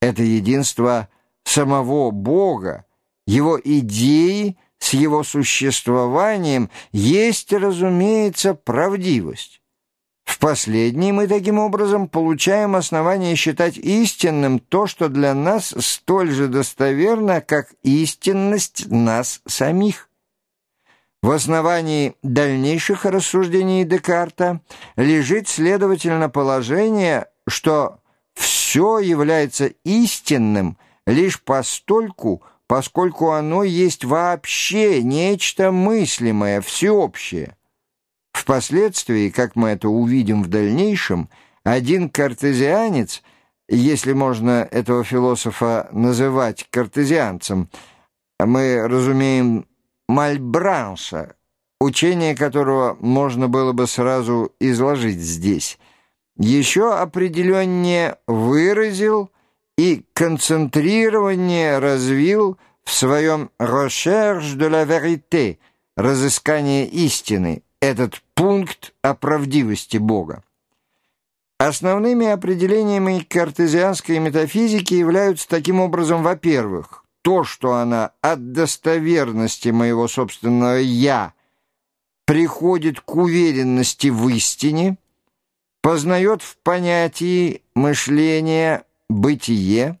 Это единство самого Бога, его идеи с его существованием есть, разумеется, правдивость. В последней мы таким образом получаем основание считать истинным то, что для нас столь же достоверно, как истинность нас самих. В основании дальнейших рассуждений Декарта лежит, следовательно, положение, что все является истинным лишь постольку, поскольку оно есть вообще нечто мыслимое, всеобщее. Впоследствии, как мы это увидим в дальнейшем, один картезианец, если можно этого философа называть картезианцем, мы разумеем Мальбранша, учение которого можно было бы сразу изложить здесь, еще определеннее выразил и концентрирование развил в своем «recherche de la vérité» — разыскание истины, этот пункт о правдивости Бога. Основными определениями картезианской метафизики являются таким образом, во-первых, то, что она от достоверности моего собственного «я» приходит к уверенности в истине, познает в понятии мышления бытие,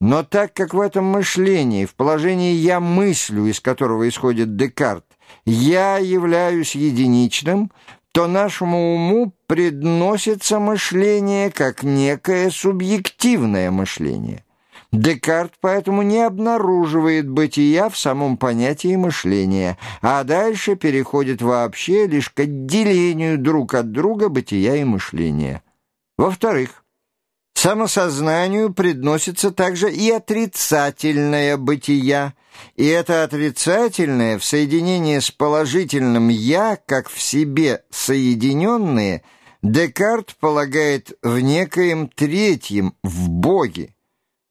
но так как в этом мышлении, в положении «я мыслю», из которого исходит Декарт, «я являюсь единичным», то нашему уму предносится мышление как некое субъективное мышление. Декарт поэтому не обнаруживает бытия в самом понятии мышления, а дальше переходит вообще лишь к отделению друг от друга бытия и мышления. Во-вторых, Самосознанию предносится также и отрицательное бытия, и это отрицательное в соединении с положительным «я», как в себе соединенные, Декарт полагает в некоем третьем, в Боге.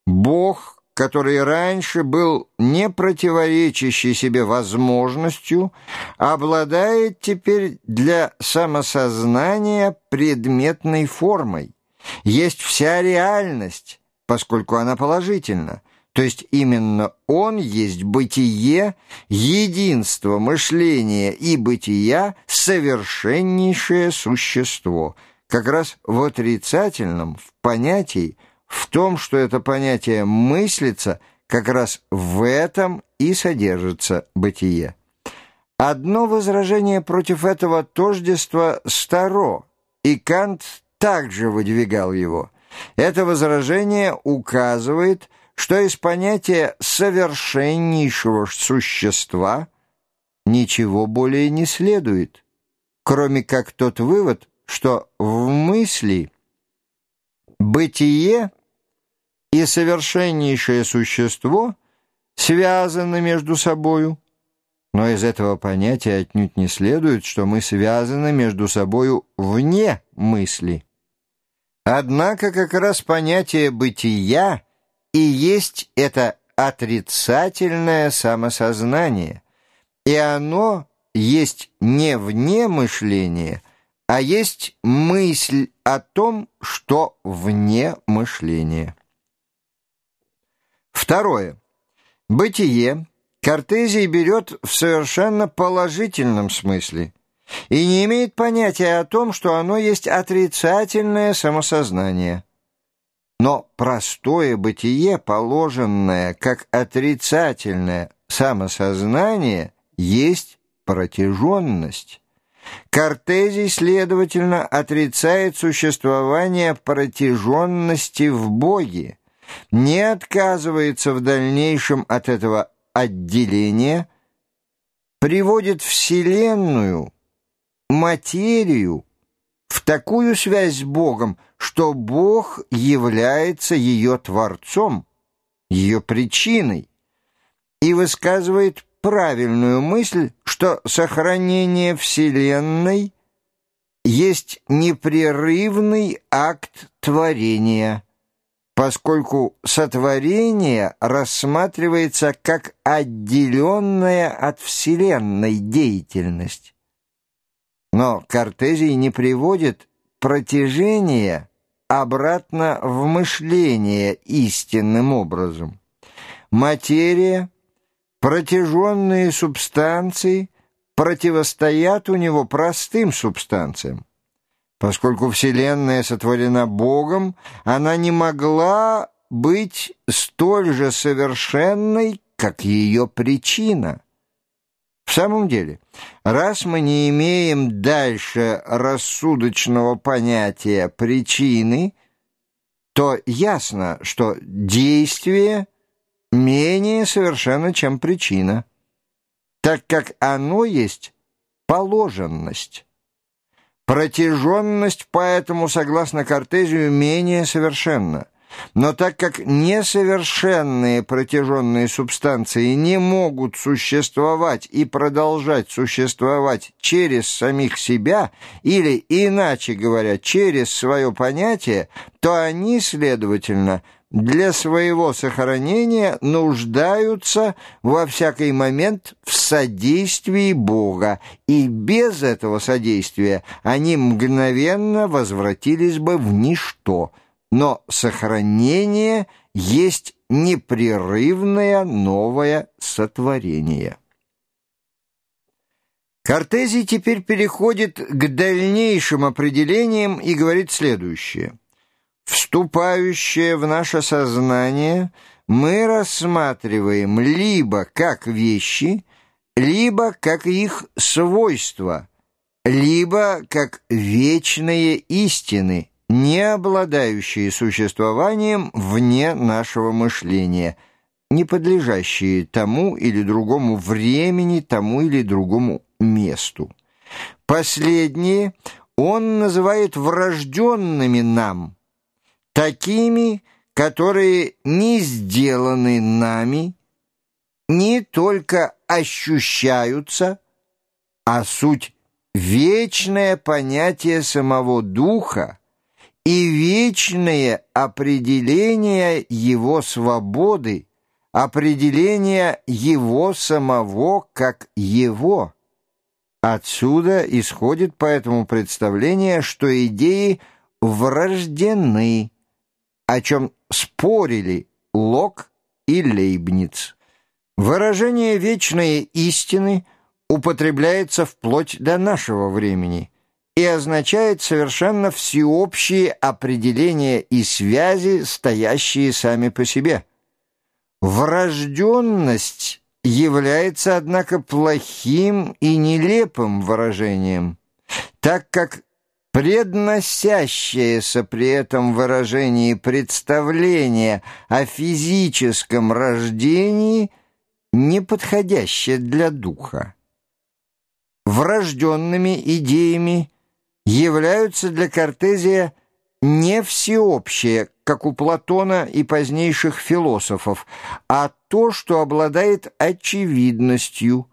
Бог, который раньше был не противоречащий себе возможностью, обладает теперь для самосознания предметной формой есть вся реальность, поскольку она положительна. То есть именно он есть бытие, единство мышления и бытия, совершеннейшее существо. Как раз в отрицательном, в понятии, в том, что это понятие мыслится, как раз в этом и содержится бытие. Одно возражение против этого тождества старо, и Кант также выдвигал его. Это возражение указывает, что из понятия совершеннейшего существа ничего более не следует, кроме как тот вывод, что в мысли бытие и совершеннейшее существо связаны между собою, но из этого понятия отнюдь не следует, что мы связаны между собою вне мысли. Однако как раз понятие «бытия» и есть это отрицательное самосознание, и оно есть не вне мышления, а есть мысль о том, что вне мышления. Второе. Бытие Кортезий берет в совершенно положительном смысле – и не имеет понятия о том, что оно есть отрицательное самосознание. Но простое бытие, положенное как отрицательное самосознание, есть протяженность. Кортезий, следовательно, отрицает существование протяженности в Боге, не отказывается в дальнейшем от этого отделения, приводит Вселенную материю в такую связь с Богом, что Бог является ее Творцом, ее причиной, и высказывает правильную мысль, что сохранение Вселенной есть непрерывный акт творения, поскольку сотворение рассматривается как отделенная от Вселенной деятельность. Но Кортезий не приводит протяжения обратно в мышление истинным образом. Материя, протяженные субстанции противостоят у него простым субстанциям. Поскольку Вселенная сотворена Богом, она не могла быть столь же совершенной, как ее причина. В самом деле, раз мы не имеем дальше рассудочного понятия причины, то ясно, что действие менее совершенно, чем причина, так как оно есть положенность. Протяженность поэтому, согласно Картезию, менее совершенна. Но так как несовершенные протяженные субстанции не могут существовать и продолжать существовать через самих себя, или, иначе говоря, через свое понятие, то они, следовательно, для своего сохранения нуждаются во всякий момент в содействии Бога, и без этого содействия они мгновенно возвратились бы в ничто – но сохранение есть непрерывное новое сотворение. Кортезий теперь переходит к дальнейшим определениям и говорит следующее. Вступающее в наше сознание мы рассматриваем либо как вещи, либо как их свойства, либо как вечные истины – не обладающие существованием вне нашего мышления, не подлежащие тому или другому времени, тому или другому месту. Последние он называет врожденными нам, такими, которые не сделаны нами, не только ощущаются, а суть вечное понятие самого Духа, и вечное определение его свободы, определение его самого как его. Отсюда исходит поэтому представление, что идеи врождены, о чем спорили Лок и Лейбниц. Выражение вечной истины употребляется вплоть до нашего времени – и означает совершенно всеобщие определения и связи, стоящие сами по себе. Врожденность является, однако, плохим и нелепым выражением, так как предносящееся при этом выражении представление о физическом рождении неподходящее для духа. Врожденными идеями являются для Кортезия не всеобщие, как у Платона и позднейших философов, а то, что обладает очевидностью,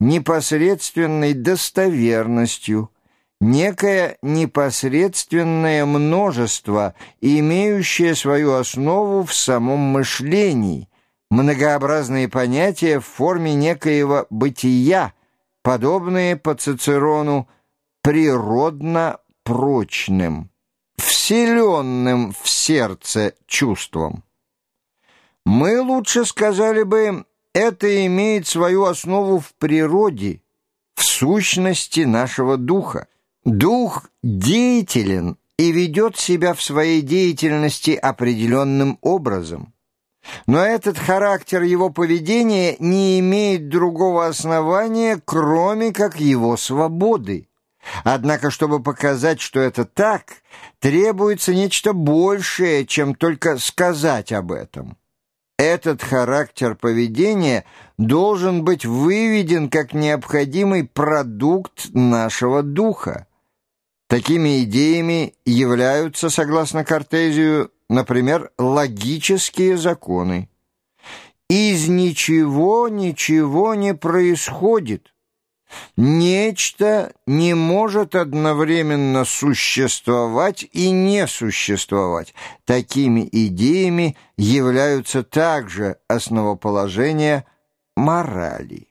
непосредственной достоверностью, некое непосредственное множество, имеющее свою основу в самом мышлении, многообразные понятия в форме некоего бытия, подобные по Цицерону природно прочным, вселенным в сердце чувством. Мы лучше сказали бы, это имеет свою основу в природе, в сущности нашего духа. Дух деятелен и ведет себя в своей деятельности определенным образом. Но этот характер его поведения не имеет другого основания, кроме как его свободы. Однако, чтобы показать, что это так, требуется нечто большее, чем только сказать об этом. Этот характер поведения должен быть выведен как необходимый продукт нашего духа. Такими идеями являются, согласно Кортезию, например, логические законы. Из ничего ничего не происходит – Нечто не может одновременно существовать и не существовать. Такими идеями являются также основоположения морали.